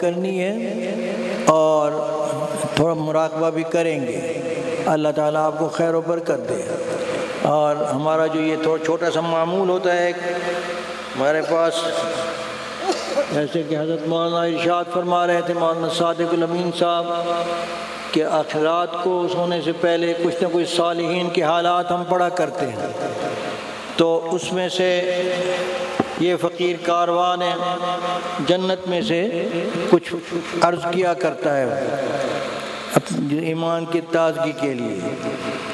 کرنی ہے اور تھوڑا مراقبہ بھی کریں گے۔ اللہ تعالیٰ آپ کو خیر و برکت دے۔ اور ہمارا جو یہ تھوڑا چھوٹا سا معمول ہوتا ہے، ہمارے پاس جیسے کہ حضرت مولانا ارشاد فرما رہے تھے، مولانا صادق الامین صاحب، کہ اخرات کو سونے سے پہلے کچھ نہ کچھ صالحین کے حالات ہم پڑھا کرتے ہیں۔ تو اس میں سے یہ فقیر کاروان ہے جنت میں سے کچھ عرض کیا کرتا ہے۔ ایمان کی تازگی کے لیے۔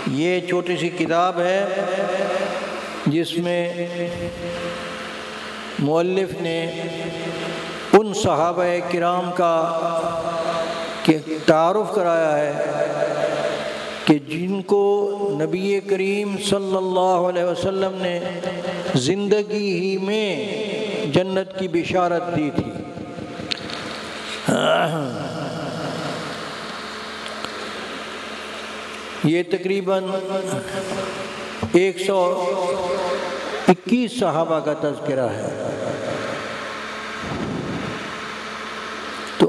یہ چھوٹی سی کتاب ہے، جس میں مؤلف نے ان صحابہ کرام کا تعارف کرایا ہے۔ کہ جن کو نبی کریم صلی اللہ علیہ وسلم نے زندگی ہی میں جنت کی بشارت دی تھی۔ یہ تقریباً ایک سو اکیس صحابہ کا تذکرہ ہے۔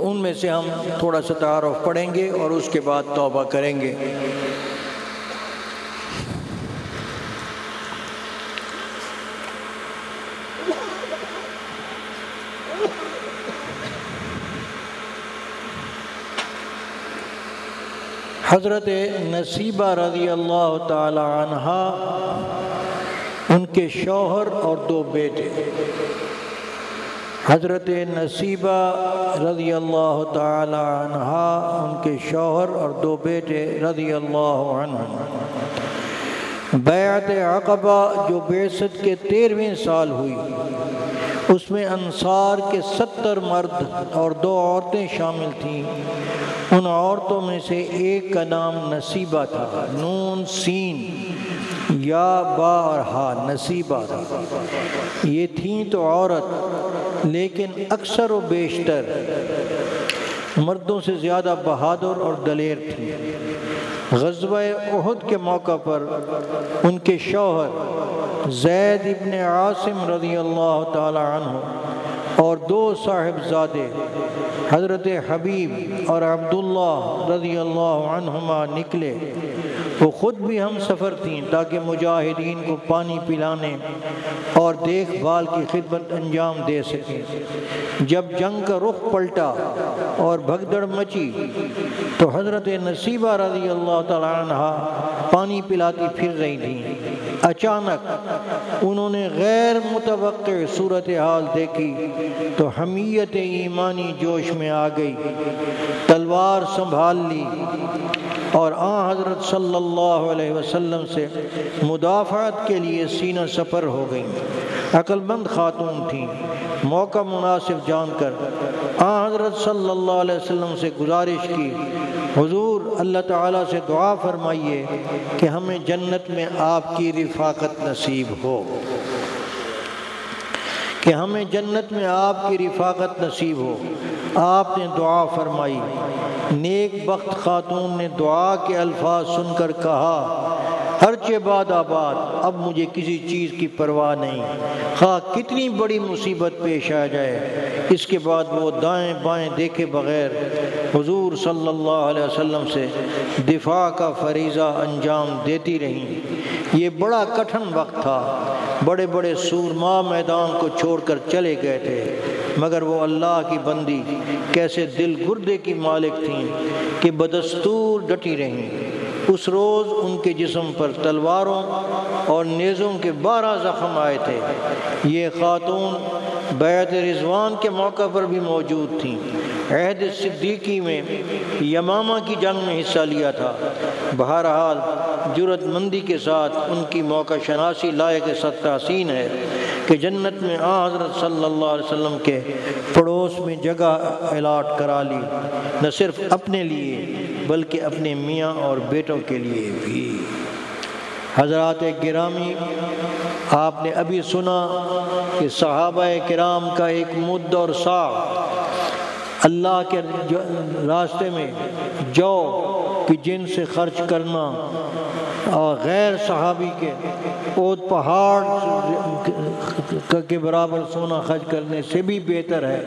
تو ان میں سے ہم تھوڑا سا تعارف پڑھیں گے اور اس کے بعد توبہ کریں گے۔ حضرت نصیبہ رضی اللہ تعالی عنہ، ان کے شوہر اور دو بیٹے۔ حضرت نصیبہ رضی اللہ تعالی عنہ ان کے شوہر اور دو بیٹے رضی اللہ عنہ بیعت عقبہ جو بیست کے تیرویں سال ہوئی، اس میں انصار کے ستر مرد اور دو عورتیں شامل تھیں۔ ان عورتوں میں سے ایک کا نام نصیبہ تھا۔ نون، سین، یا با اور ہا، نصیبہ۔ تھا یہ تھیں تو عورت۔ لیکن اکثر و بیشتر مردوں سے زیادہ بہادر اور دلیر تھی۔ غزوہ احد کے موقع پر ان کے شوہر زید ابن عاصم رضی اللہ تعالی عنہ اور دو صاحبزادے حضرت حبیب اور عبداللہ رضی اللہ عنہما نکلے۔ وہ خود بھی ہم سفر تھیں تاکہ مجاہدین کو پانی پلانے اور دیکھ بھال کی خدمت انجام دے سکیں۔ جب جنگ کا رخ پلٹا اور بھگدڑ مچی تو حضرت نصیبہ رضی اللہ تعالیٰ عنہ پانی پلاتی پھر رہی تھیں۔ اچانک انہوں نے غیر متوقع صورتحال دیکھی تو حمیت ایمانی جوش میں آ گئی، تلوار سنبھال لی اور آن حضرت صلی اللہ علیہ وسلم سے مدافعت کے لیے سینہ سفر ہو گئیں۔ عقل مند خاتون تھیں، موقع مناسب جان کر آن حضرت صلی اللہ علیہ وسلم سے گزارش کی حضور اللہ تعالیٰ سے دعا فرمائیے کہ ہمیں جنت میں آپ کی رفاقت نصیب ہو۔ کہ ہمیں جنت میں آپ کی رفاقت نصیب ہو۔ آپ نے دعا فرمائی۔ نیک بخت خاتون نے دعا کے الفاظ سن کر کہا، ہر بعد آباد، اب مجھے کسی چیز کی پرواہ نہیں۔ خواہ کتنی بڑی مصیبت پیش آ جائے اس کے بعد وہ دائیں بائیں دیکھے بغیر حضور صلی اللہ علیہ وسلم سے دفاع کا فریضہ انجام دیتی رہیں۔ یہ بڑا کٹھن وقت تھا۔ بڑے بڑے سورما میدان کو چھوڑ کر چلے گئے تھے۔ مگر وہ اللہ کی بندی کیسے دل گردے کی مالک تھیں کہ بدستور ڈٹی رہیں۔ اس روز ان کے جسم پر تلواروں اور نیزوں کے بارہ زخم آئے تھے۔ یہ خاتون بیعت رضوان کے موقع پر بھی موجود تھیں۔ عہد صدیقی میں یمامہ کی جنگ میں حصہ لیا تھا۔ بہرحال جرت مندی کے ساتھ ان کی موقع شناسی لائق ستاسین ہے کہ جنت میں آ حضرت صلی اللہ علیہ وسلم کے پڑوس میں جگہ الاٹ کرا لی، نہ صرف اپنے لیے بلکہ اپنے میاں اور بیٹوں کے لیے بھی۔ حضرات گرامی، آپ نے ابھی سنا کہ صحابہ کرام کا ایک مد اور سا اللہ کے راستے میں جو کہ جن سے خرچ کرنا اور غیر صحابی کے اوت پہاڑ کے برابر سونا خرچ کرنے سے بھی بہتر ہے۔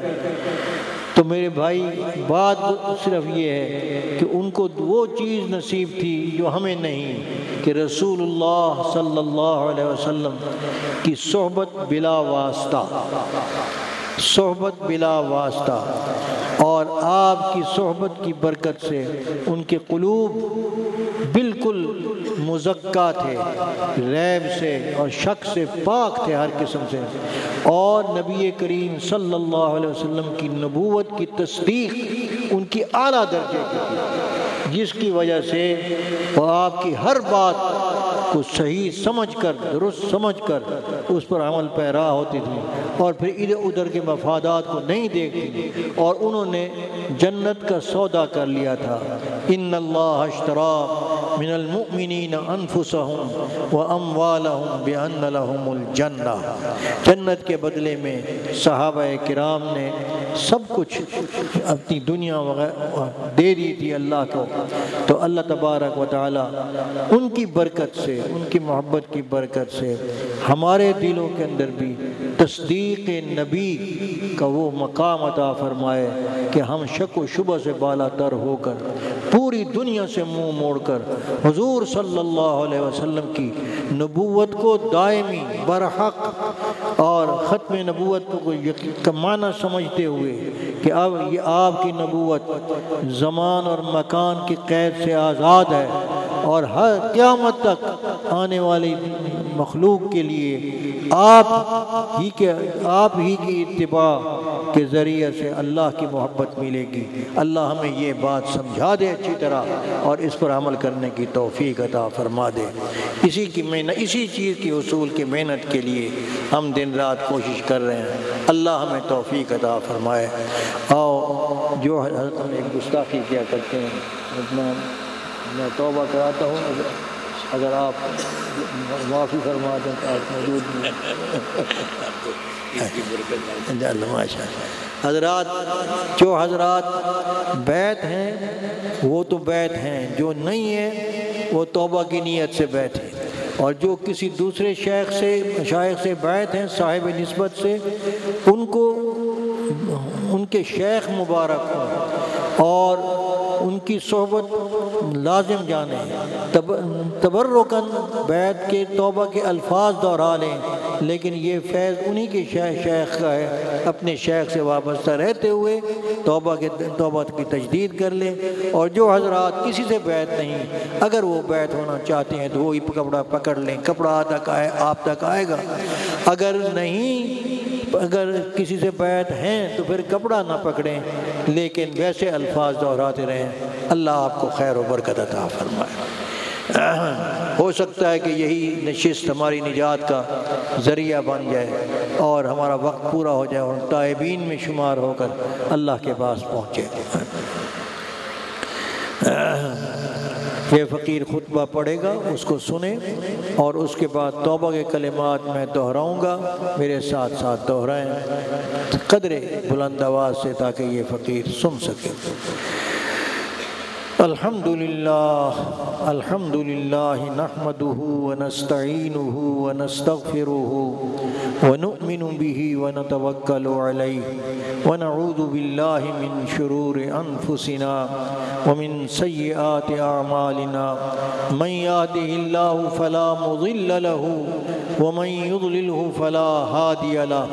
تو میرے بھائی، بات صرف یہ ہے کہ ان کو وہ چیز نصیب تھی جو ہمیں نہیں، کہ رسول اللہ صلی اللہ علیہ وسلم کی صحبت بلا واسطہ۔ صحبت بلا واسطہ۔ آپ کی صحبت کی برکت سے ان کے قلوب بالکل مزکہ تھے ریب سے اور شک سے پاک تھے ہر قسم سے۔ اور نبی کریم صلی اللہ علیہ وسلم کی نبوت کی تصدیق ان کی اعلیٰ درجے کی تھی، جس کی وجہ سے وہ آپ کی ہر بات کو صحیح سمجھ کر، درست سمجھ کر اس پر عمل پیرا ہوتی تھی اور پھر ادھر ادھر کے مفادات کو نہیں دیکھتی اور انہوں نے جنت کا سودا کر لیا تھا۔ ان اللہ اشترا من المؤمنین انفسهم واموالهم بان لهم الجنہ جنت کے بدلے میں صحابہ کرام نے سب کچھ اپنی دنیا وغیرہ دے دی تھی اللہ کو تو اللہ تبارک و تعالی ان کی برکت سے ان کی محبت کی برکت سے ہمارے دلوں کے اندر بھی تصدیق نبی کا وہ مقام عطا فرمائے کہ ہم شک و شبہ سے بالا تر ہو کر، پوری دنیا سے منہ موڑ کر، حضور صلی اللہ علیہ وسلم کی نبوت کو دائمی برحق اور ختم نبوت کو معنی سمجھتے ہوئے کہ اب یہ آپ کی نبوت زمان اور مکان کی قید سے آزاد ہے اور ہر قیامت تک آنے والی مخلوق کے لیے آپ ہی کے آپ ہی کی اتباع کے ذریعے سے اللہ کی محبت ملے گی۔ اللہ ہمیں یہ بات سمجھا دے اچھی طرح اور اس پر عمل کرنے کی توفیق عطا فرما دے۔ اسی کی محنت اسی چیز کی حصول کی محنت کے لیے ہم دن رات کوشش کر رہے ہیں۔ اللہ ہمیں توفیق عطا فرمائے۔ آؤ، جو حضرت ہم ایک گستاخی کیا کرتے ہیں مطلب میں توبہ کراتا ہوں۔ اگر آپ معافی فرما دیں تو آپ موجود حضرات، جو حضرات بیت ہیں، وہ تو بیت ہیں۔ جو نہیں ہیں، وہ توبہ کی نیت سے بیت ہیں۔ اور جو کسی دوسرے شیخ سے، شائق سے بیت ہیں، صاحب نسبت سے، ان کو، ان کے شیخ مبارک ہوں۔ اور ان کی صحبت لازم جانیں تبرکن بیت کے توبہ کے الفاظ دہرا لیں۔ لیکن یہ فیض انہی کے شیخ کا ہے۔ اپنے شیخ سے وابستہ رہتے ہوئے توبہ کے توبہ کی تجدید کر لیں۔ اور جو حضرات کسی سے بیت نہیں، اگر وہ بیت ہونا چاہتے ہیں تو وہی کپڑا پکڑ لیں۔ کپڑا تک آئے آپ تک آئے گا۔ اگر نہیں اگر کسی سے بیت ہیں تو پھر کپڑا نہ پکڑیں، لیکن ویسے الفاظ دہراتے رہیں۔ اللہ آپ کو خیر و برکت عطا فرمائے۔ ہو سکتا ہے کہ یہی نشست ہماری نجات کا ذریعہ بن جائے اور ہمارا وقت پورا ہو جائے اور طائبین میں شمار ہو کر اللہ کے پاس پہنچے۔ یہ فقیر خطبہ پڑھے گا، اس کو سنیں اور اس کے بعد توبہ کے کلمات میں دہراؤں گا۔ میرے ساتھ ساتھ دہرائیں، قدرے بلند آواز سے تاکہ یہ فقیر سن سکے۔ الحمد لله الحمد لله نحمده ونستعينه ونستغفره ونؤمن به ونتوكل عليه ونعوذ بالله من شرور أنفسنا ومن سيئات أعمالنا. من يهده الله فلا مضل له ومن يضلله فلا هادي له.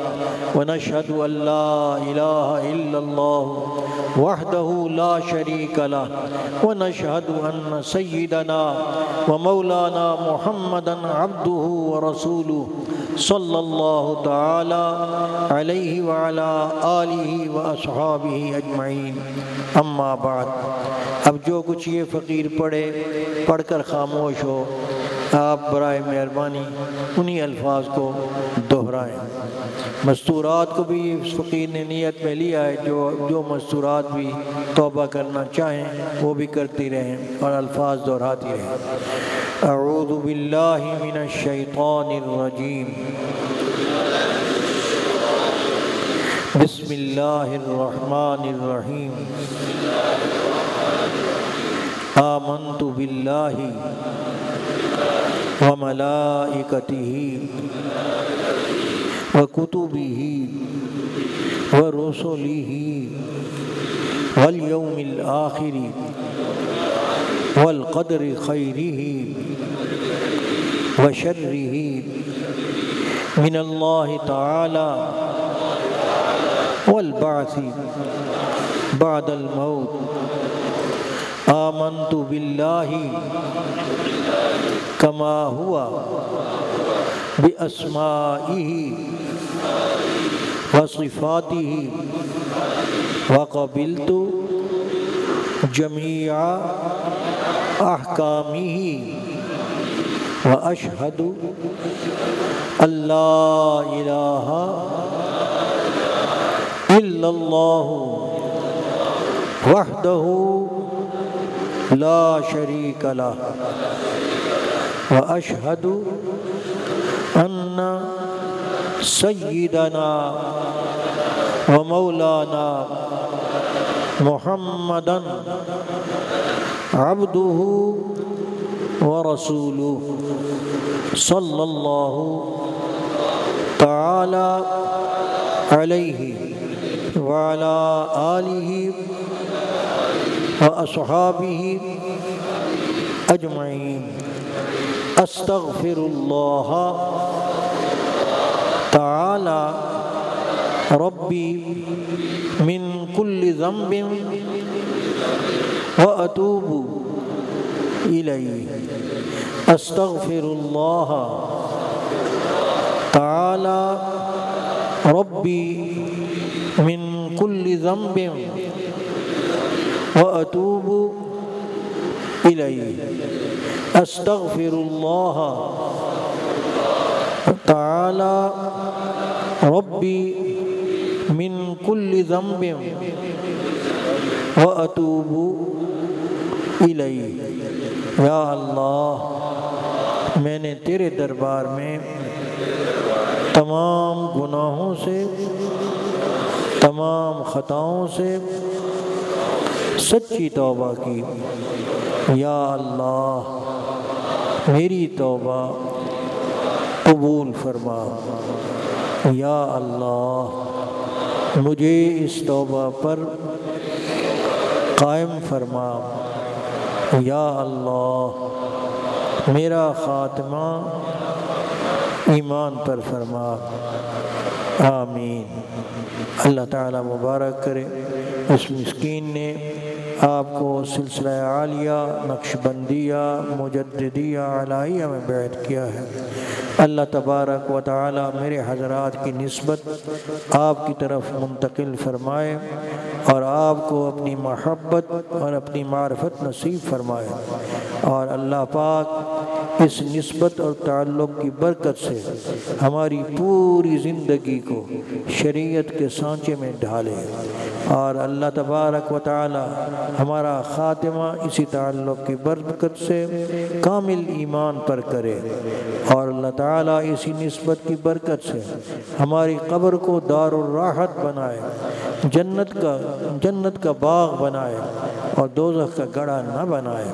ونشهد أن لا إله إلا الله وحده لا شريك له. ونشهد أن سيدنا ومولانا محمدا عبده ورسوله صلى الله تعالى عليه وعلى آله وأصحابه أجمعين. أما بعد، اب جو کچھ یہ فقیر پڑھے، پڑھ کر خاموش ہو، آپ برائے مہربانی انہی الفاظ کو دہرائیں۔ مستورات کو بھی فقیر نے نیت میں لیا ہے، جو جو مستورات بھی توبہ کرنا چاہیں، وہ بھی کرتی رہیں اور الفاظ دہراتی رہیں۔ اعوذ باللہ من الشیطان الرجیم۔ بسم اللہ الرحمن الرحیم۔ آمنت باللہ وملائکته وكتبه ورسله واليوم الآخر والقدر خيره وشره من الله تعالى والبعث بعد الموت. آمنت بالله كما هو بأسمائه وصفاته. وقبلت جميع أحكامه. وأشهد أن لا إله إلا الله وحده لا شريك له. وأشهد أن سيدنا ومولانا محمدا عبده ورسوله صلى الله تعالى عليه وعلى آله وأصحابه أجمعين. أستغفر الله ربي من كل ذنب وأتوب إليه. أستغفر الله تعالى ربي من كل ذنب وأتوب إليه. أستغفر الله تعالى ربي من كل ذنب وأتوب إليه یا اللہ میں نے تیرے دربار میں تمام گناہوں سے، تمام خطاؤں سے سچی توبہ کی۔ یا اللہ، میری توبہ قبول فرما۔ یا اللہ مجھے اس توبہ پر قائم فرما۔ یا اللہ، میرا خاتمہ ایمان پر فرما۔ آمین۔ اللہ تعالیٰ مبارک کرے۔ اس مسکین نے آپ کو سلسلہ عالیہ نقش بندیہ مجددیہ، علائیہ میں بیعت کیا ہے۔ اللہ تبارک و تعالی میرے حضرات کی نسبت آپ کی طرف منتقل فرمائے اور آپ کو اپنی محبت اور اپنی معرفت نصیب فرمائے۔ اور اللہ پاک اس نسبت اور تعلق کی برکت سے ہماری پوری زندگی کو شریعت کے سانچے میں ڈھالے۔ اور اللہ تبارک و تعالی ہمارا خاتمہ اسی تعلق کی برکت سے کامل ایمان پر کرے اور اللہ تعالیٰ اسی نسبت کی برکت سے ہماری قبر کو دار الراحت بنائے، جنت کا جنت کا باغ بنائے اور دوزخ کا گڑھا نہ بنائے۔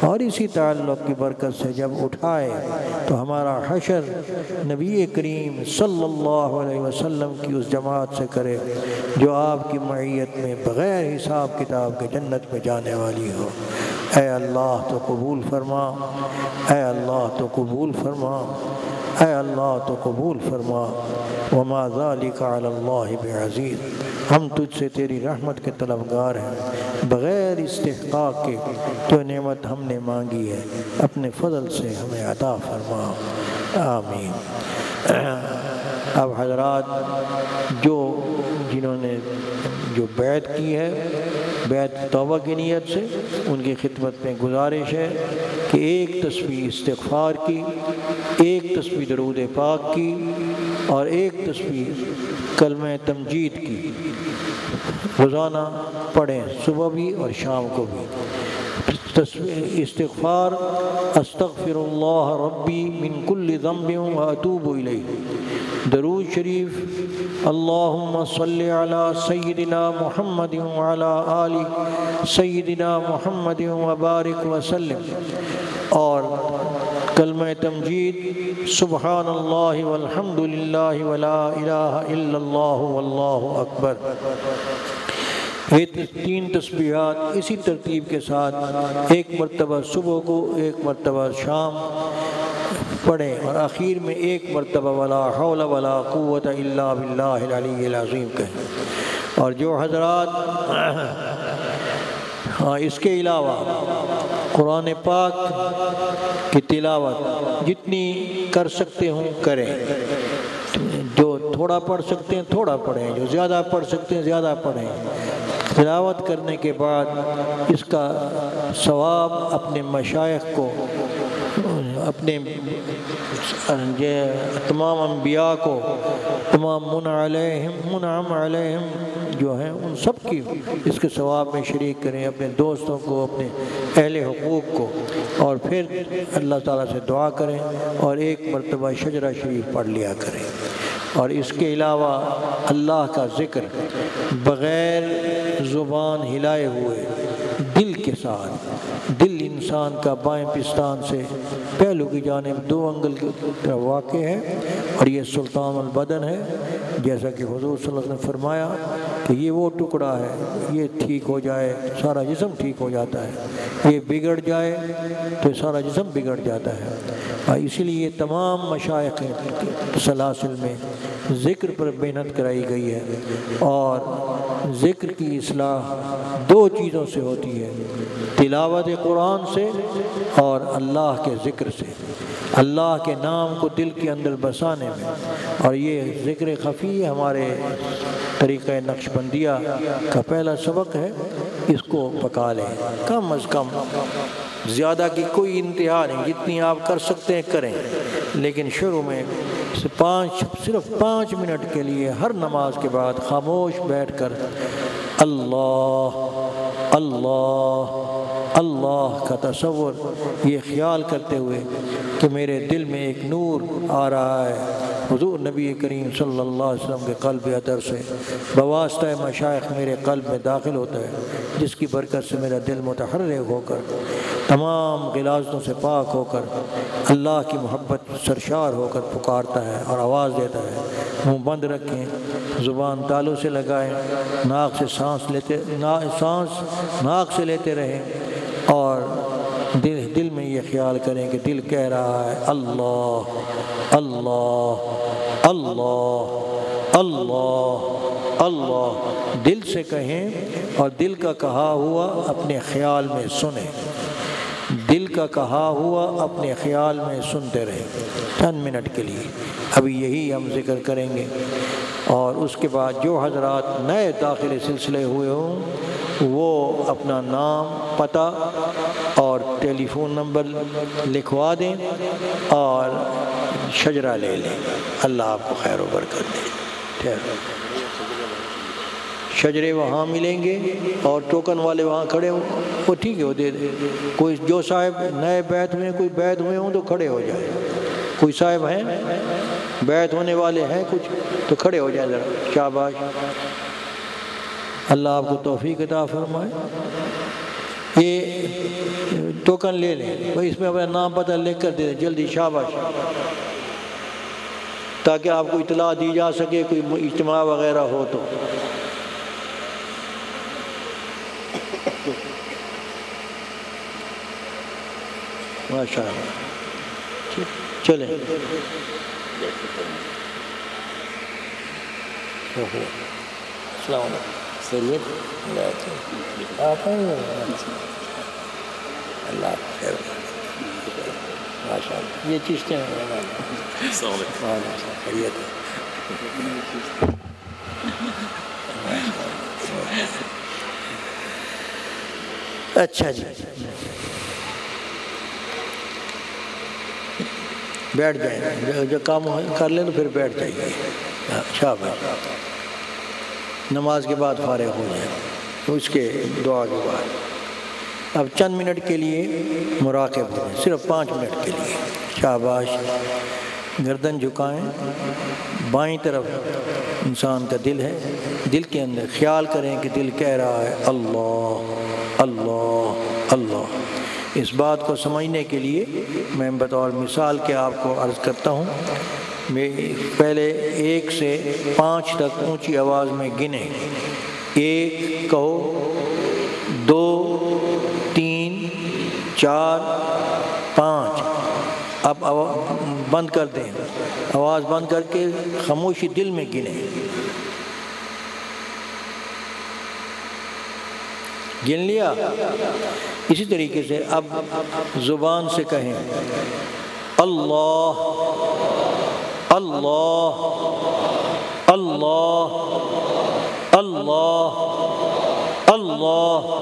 اور اسی تعلق کی برکت سے جب اٹھائے تو ہمارا حشر نبی کریم صلی اللہ علیہ وسلم کی اس جماعت سے کرے جو آپ کی معیت میں بغیر حساب کتاب کے جنت میں جانے والی ہو۔ اے اللہ تو قبول فرما، اے اللہ تو قبول فرما۔ اے اللہ تو قبول فرما، وما ذالک علی اللہ بعزیز۔ ہم تجھ سے تیری رحمت کے طلبگار ہیں، بغیر استحقاق کے تو نعمت ہم نے مانگی ہے، اپنے فضل سے ہمیں عطا فرما۔ آمین۔ اب حضرات، جو جنہوں نے جو بیعت کی ہے بیعت توبہ کی نیت سے ان کی خدمت میں گزارش ہے کہ ایک تصویر استغفار کی، ایک تصویر درود پاک کی اور ایک تصویر کلمہ تمجید کی۔ روزانہ پڑھیں صبح بھی اور شام کو بھی۔ استغفار، استغفر اللہ ربی من کل ذنب و اتوب الیہ۔ درود شریف، اللہم صلی علی سیدنا محمد وعلی آل سیدنا محمد وبارک وسلم۔ اور کلمہ تمجید سبحان اللہ والحمد للہ ولا الہ الا اللہ واللہ اکبر۔ یہ تین تسبیحات اسی ترتیب کے ساتھ، ایک مرتبہ صبح کو، ایک مرتبہ شام۔ پڑھیں اور آخر میں ایک مرتبہ ولا حول ولا قوت الا باللہ العلی العظیم کہیں اور جو حضرات ہاں اس کے علاوہ قرآن پاک کی تلاوت جتنی کر سکتے ہوں، کریں۔ جو تھوڑا پڑھ سکتے ہیں، تھوڑا پڑھیں۔ جو زیادہ پڑھ سکتے ہیں، زیادہ پڑھیں۔ تلاوت کرنے کے بعد اس کا ثواب اپنے مشائق کو اپنے تمام انبیاء کو، تمام من علیہم، منعم علیہم جو ہیں، ان سب کی اس کے ثواب میں شریک کریں، اپنے دوستوں کو، اپنے اہل حقوق کو۔ اور پھر اللہ تعالیٰ سے دعا کریں اور ایک مرتبہ شجرہ شریف پڑھ لیا کریں۔ اور اس کے علاوہ اللہ کا ذکر بغیر زبان ہلائے ہوئے دل کے ساتھ، دل انسان کا بائیں پستان سے پہلو کی جانب دو انگل کی واقع ہے اور یہ سلطان البدن ہے۔ جیسا کہ حضور صلی اللہ علیہ وسلم نے فرمایا کہ یہ وہ ٹکڑا ہے، یہ ٹھیک ہو جائے، سارا جسم ٹھیک ہو جاتا ہے۔ یہ بگڑ جائے تو سارا جسم بگڑ جاتا ہے۔ اسی لیے تمام مشائق سلاسل میں ذکر پر محنت کرائی گئی ہے۔ اور ذکر کی اصلاح دو چیزوں سے ہوتی ہے۔ تلاوت قرآن سے اور اللہ کے ذکر سے۔ اللہ کے نام کو دل کے اندر بسانے میں۔ اور یہ ذکر خفی ہمارے طریقہ نقش بندیہ کا پہلا سبق ہے۔ اس کو پکا لیں۔ کم از کم زیادہ کی کوئی انتہا نہیں، جتنی آپ کر سکتے ہیں، کریں۔ لیکن شروع میں پانچ، صرف پانچ منٹ کے لیے ہر نماز کے بعد خاموش بیٹھ کر اللہ اللہ اللہ کا تصور یہ خیال کرتے ہوئے کہ میرے دل میں ایک نور آ رہا ہے۔ حضور نبی کریم صلی اللہ علیہ وسلم کے قلب ادر سے بواسطہ مشائق میرے قلب میں داخل ہوتا ہے، جس کی برکت سے میرا دل متحرک ہو کر، تمام غلازتوں سے پاک ہو کر، اللہ کی محبت سرشار ہو کر پکارتا ہے اور آواز دیتا ہے۔ منہ بند رکھیں، زبان تالوں سے لگائیں، ناک سے سانس لیتے سانس ناک سے لیتے رہیں۔ اور دل دل میں یہ خیال کریں کہ دل کہہ رہا ہے، اللہ اللہ اللہ اللہ اللہ۔ دل سے کہیں اور دل کا کہا ہوا اپنے خیال میں سنیں۔ دل کا کہا ہوا اپنے خیال میں سنتے رہیں۔ چند منٹ کے لیے۔ ابھی یہی ہم ذکر کریں گے۔ اور اس کے بعد جو حضرات نئے داخلے سلسلے ہوئے ہوں، وہ اپنا نام، پتہ اور ٹیلی فون نمبر لکھوا دیں اور شجرہ لے لیں۔ اللہ آپ کو خیر و برکت دے۔ شجرے وہاں ملیں گے اور ٹوکن والے وہاں کھڑے ہوں۔ وہ ٹھیک ہے، وہ دے دے کوئی جو صاحب نئے بیت میں، کوئی بیت ہوئے ہوں تو کھڑے ہو جائے کوئی صاحب ہیں؟ بیت ہونے والے ہیں کچھ، تو کھڑے ہو جائیں ذرا۔ شاباش اللہ آپ کو توفیق عطا فرمائے۔ یہ ٹوکن لے لیں۔ بھائی، اس میں اپنا نام پتہ لکھ کر دے دیں۔ جلدی، شاباش۔ تاکہ آپ کو اطلاع دی جا سکے کوئی اجتماع وغیرہ ہو تو۔ ماشاء اللہ چلیں۔ السلام علیکم سید اللہ خیر ماشاء اللہ یہ چیزیں خیریت اچھا جی بیٹھ جائیں جو کام کر لیں تو پھر بیٹھ جائیے اچھا ہاں، بھائی۔ نماز کے بعد فارغ ہو جائیں اس کے دعا کے بعد۔ اب چند منٹ کے لیے مراقب ہو صرف پانچ منٹ کے لیے۔ شاباش، گردن جھکائیں۔ بائیں طرف انسان کا دل ہے۔ دل کے اندر خیال کریں کہ دل کہہ رہا ہے، اللہ اللہ اللہ۔ اس بات کو سمجھنے کے لیے میں بطور مثال کے آپ کو عرض کرتا ہوں، میں پہلے ایک سے پانچ تک اونچی آواز میں گنے۔ ایک کہو، دو، تین، چار، پانچ۔ اب بند کر دیں۔ آواز بند کر کے خاموشی دل میں گنے۔ گن لیا۔ اسی طریقے سے اب زبان سے کہیں۔ اللہ اللہ اللہ اللہ اللہ۔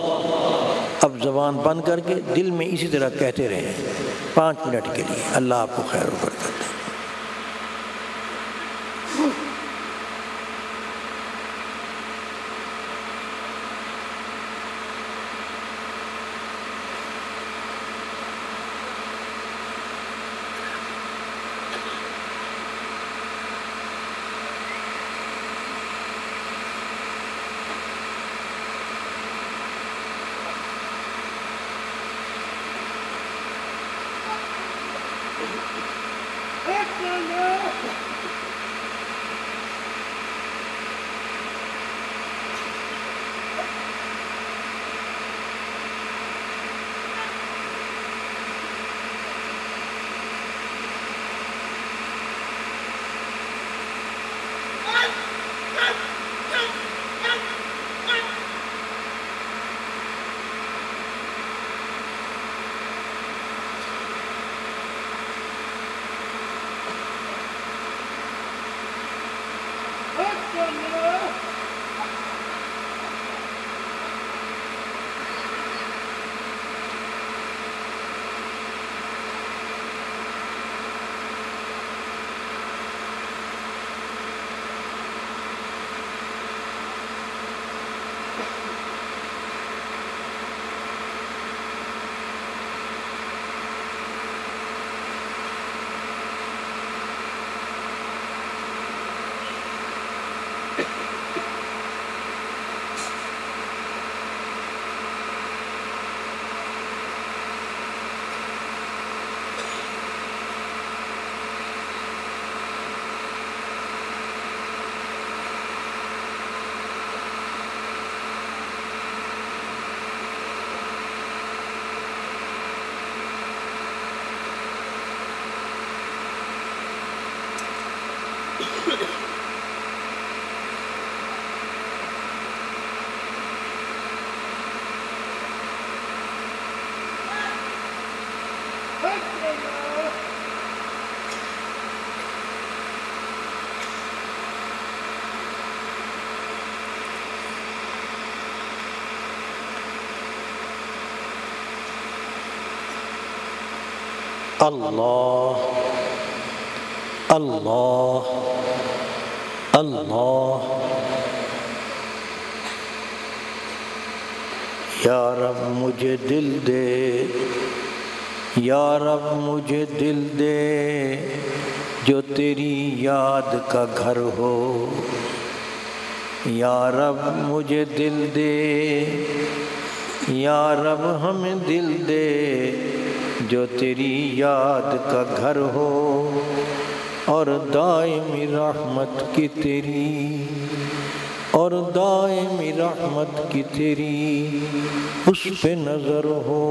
اب زبان بند کر کے دل میں اسی طرح کہتے رہے۔ پانچ منٹ کے لیے اللہ آپ کو خیر و برکت۔ اللہ اللہ اللہ. یا رب مجھے دل دے، یا رب مجھے دل دے، جو تیری یاد کا گھر ہو. یا رب مجھے دل دے، یا رب ہمیں دل دے جو تیری یاد کا گھر ہو اور دائمی رحمت کی تیری اور دائمی رحمت کی تیری اس پہ نظر ہو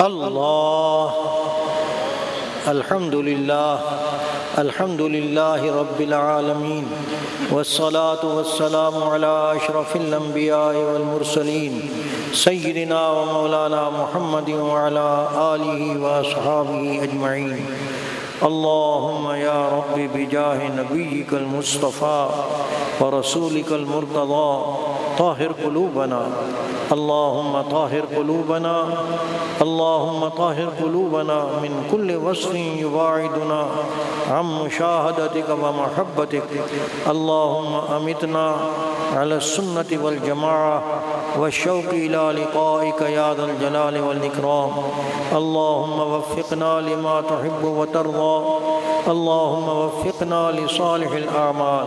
الله الحمد لله الحمد لله رب العالمين والصلاة والسلام على أشرف الأنبياء والمرسلين سيدنا ومولانا محمد وعلى آله وأصحابه أجمعين اللهم يا رب بجاه نبيك المصطفى ورسولك المرتضى طاهر قلوبنا اللهم طاهر قلوبنا اللهم طاهر قلوبنا، من كل وصف يباعدنا عن مشاهدتك ومحبتك اللهم أمتنا على السنة والجماعة والشوق إلى لقائك يا ذا الجلال والإكرام. اللهم وفقنا لما تحب وترضى. اللهم وفقنا لصالح الأعمال.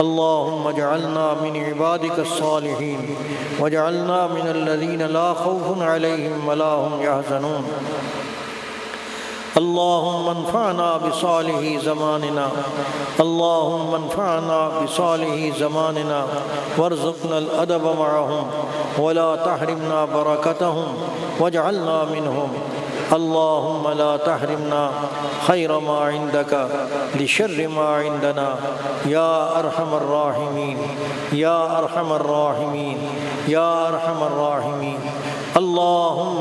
اللهم اجعلنا من عبادك الصالحين. واجعلنا من الذين لا خوف عليهم ولا هم يحزنون. اللهم انفعنا بصالح زماننا. اللهم انفعنا بصالح زماننا. وارزقنا الأدب معهم. ولا تحرمنا بركتهم. واجعلنا منهم. اللهم لا تحرمنا خير ما عندك لشر ما عندنا. يا أرحم الراحمين. يا أرحم الراحمين. يا أرحم الراحمين. اللهم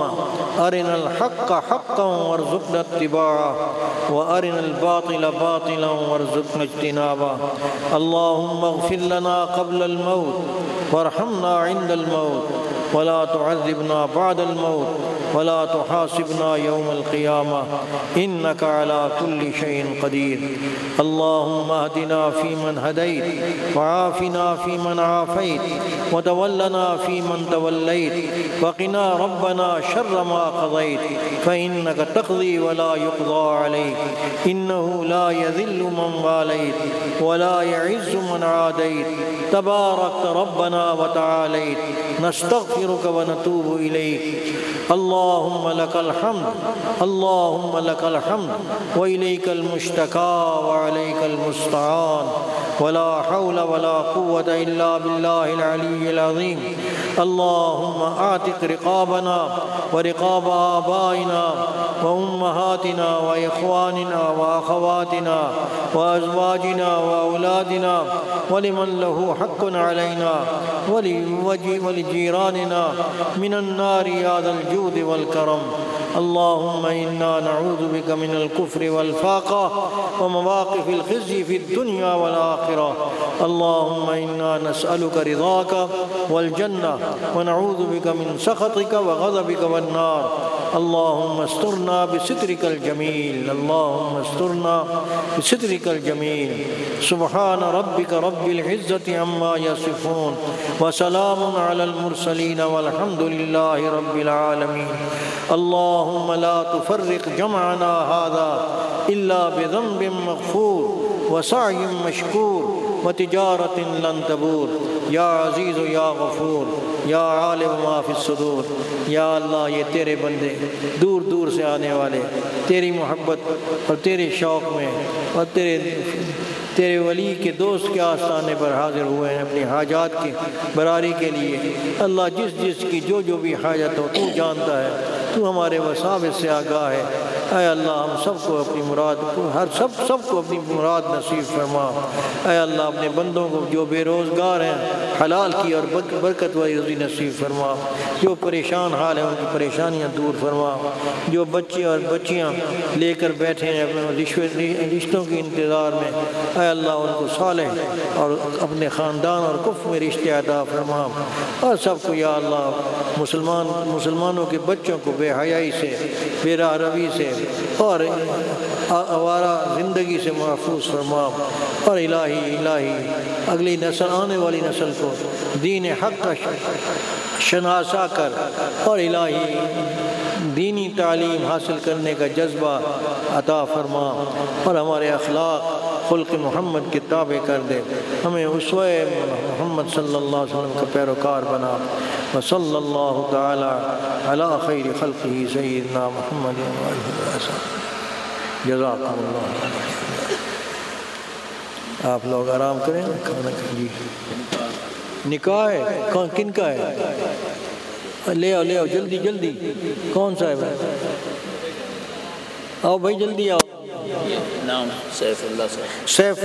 أرنا الحق حقا وارزقنا اتباعه، وأرنا الباطل باطلا وارزقنا اجتنابه. اللهم اغفر لنا قبل الموت، وارحمنا عند الموت. ولا تعذبنا بعد الموت ولا تحاسبنا يوم القيامة. إنك على كل شيء قدير. اللهم اهدنا فيمن هديت وعافنا فيمن عافيت وتولنا فيمن توليت وقنا ربنا شر ما قضيت فإنك تقضي ولا يقضى عليك. إنه لا يذل من واليت ولا يعز من عاديت. تباركت ربنا وتعاليت. نستغفرك ونتوب إليك. اللهم لك الحمد، اللهم لك الحمد. وإليك المشتكى وعليك المستعان. ولا حول ولا قوة إلا بالله العلي العظيم. اللهم اعتق رقابنا ورقاب آبائنا وأمهاتنا وإخواننا وأخواتنا وأزواجنا وأولادنا ولمن له حق علينا ولجيراننا من النار يا ذا الجود والكرم. اللهم إنا نعوذ بك من الكفر والفاقة ومواقف الخزي في الدنيا والآخرة. اللهم إنا نسألك رضاك والجنة ونعوذ بك من سخطك وغضبك والنار. اللهم استرنا بسترك الجميل. اللهم استرنا بسترك الجميل. سبحان ربك رب العزة عما يصفون وسلام على المرسلين. والحمد لله رب العالمين اللهم لا تفرق جمعنا هذا إلا بذنب مغفور وسعي مشكور وتجارة لن تبور. یا عزیز و یا غفور، یا عالم ما فی الصدور. یا اللہ، یہ تیرے بندے، دور دور سے آنے والے، تیری محبت اور تیرے شوق میں اور تیرے تیرے ولی کے دوست کے آستانے پر حاضر ہوئے ہیں اپنی حاجات کی براری کے لیے۔ اللہ جس جس کی جو جو بھی حاجت ہو، تو جانتا ہے۔ تو ہمارے وساوت سے آگاہ ہے۔ اے اللہ، ہم سب کو اپنی مراد کو ہر سب سب کو اپنی مراد نصیب فرما۔ اے اللہ، اپنے بندوں کو جو بے روزگار ہیں، حلال کی اور برکت والی رضی نصیب فرما۔ جو پریشان حال ہیں، ان کی پریشانیاں دور فرما۔ جو بچے اور بچیاں لے کر بیٹھے ہیں اپنے رشتوں کی انتظار میں، اے اللہ، ان کو صالح اور اپنے خاندان اور کف میں رشتے عطا فرما۔ اور سب کو یا اللہ، مسلمان، مسلمانوں کے بچوں کو بے حیائی سے، بے روی سے اور آوارہ زندگی سے محفوظ فرما۔ اور الہی الہی، اگلی نسل، آنے والی نسل کو دین حق کا شناسا کر اور الہی دینی تعلیم حاصل کرنے کا جذبہ عطا فرما۔ اور ہمارے اخلاق خلق محمد کے تابع کر دے۔ ہمیں اسوہ محمد صلی اللہ علیہ وسلم کا پیروکار بنا۔ وصلی اللہ تعالی علی خیر خلقہ سیدنا محمد جزاکم اللہ آپ لوگ آرام کریں، کھانا جی نکاح ہے؟ کن کا ہے؟ لے آؤ لے آؤ، جلدی جلدی۔ کون صاحب ہے؟ آؤ بھائی، جلدی آؤ۔ نام سیف اللہ صاحب سیف